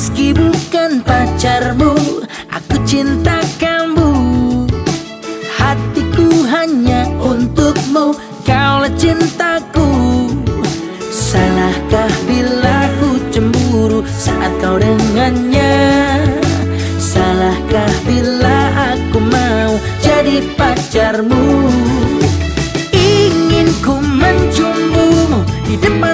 Meski bukan pacarmu Aku cinta kamu. Hatiku hanya untukmu Kaulah cintaku. Salahkah bila ku cemburu Saat kau dengannya? Salahkah bila aku mau Jadi pacarmu? Ingin ku mencumbumu Di depan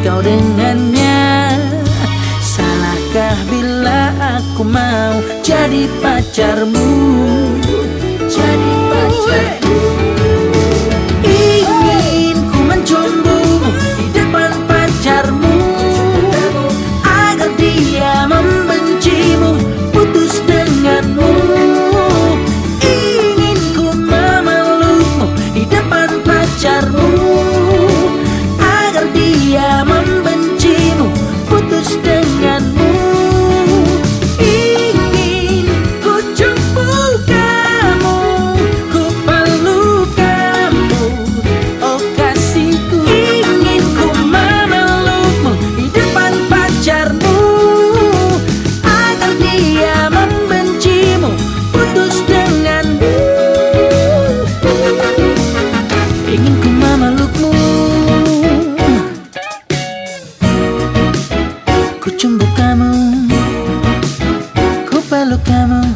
kau dengannya? Salahkah bila aku mau jadi pacarmu? lo que me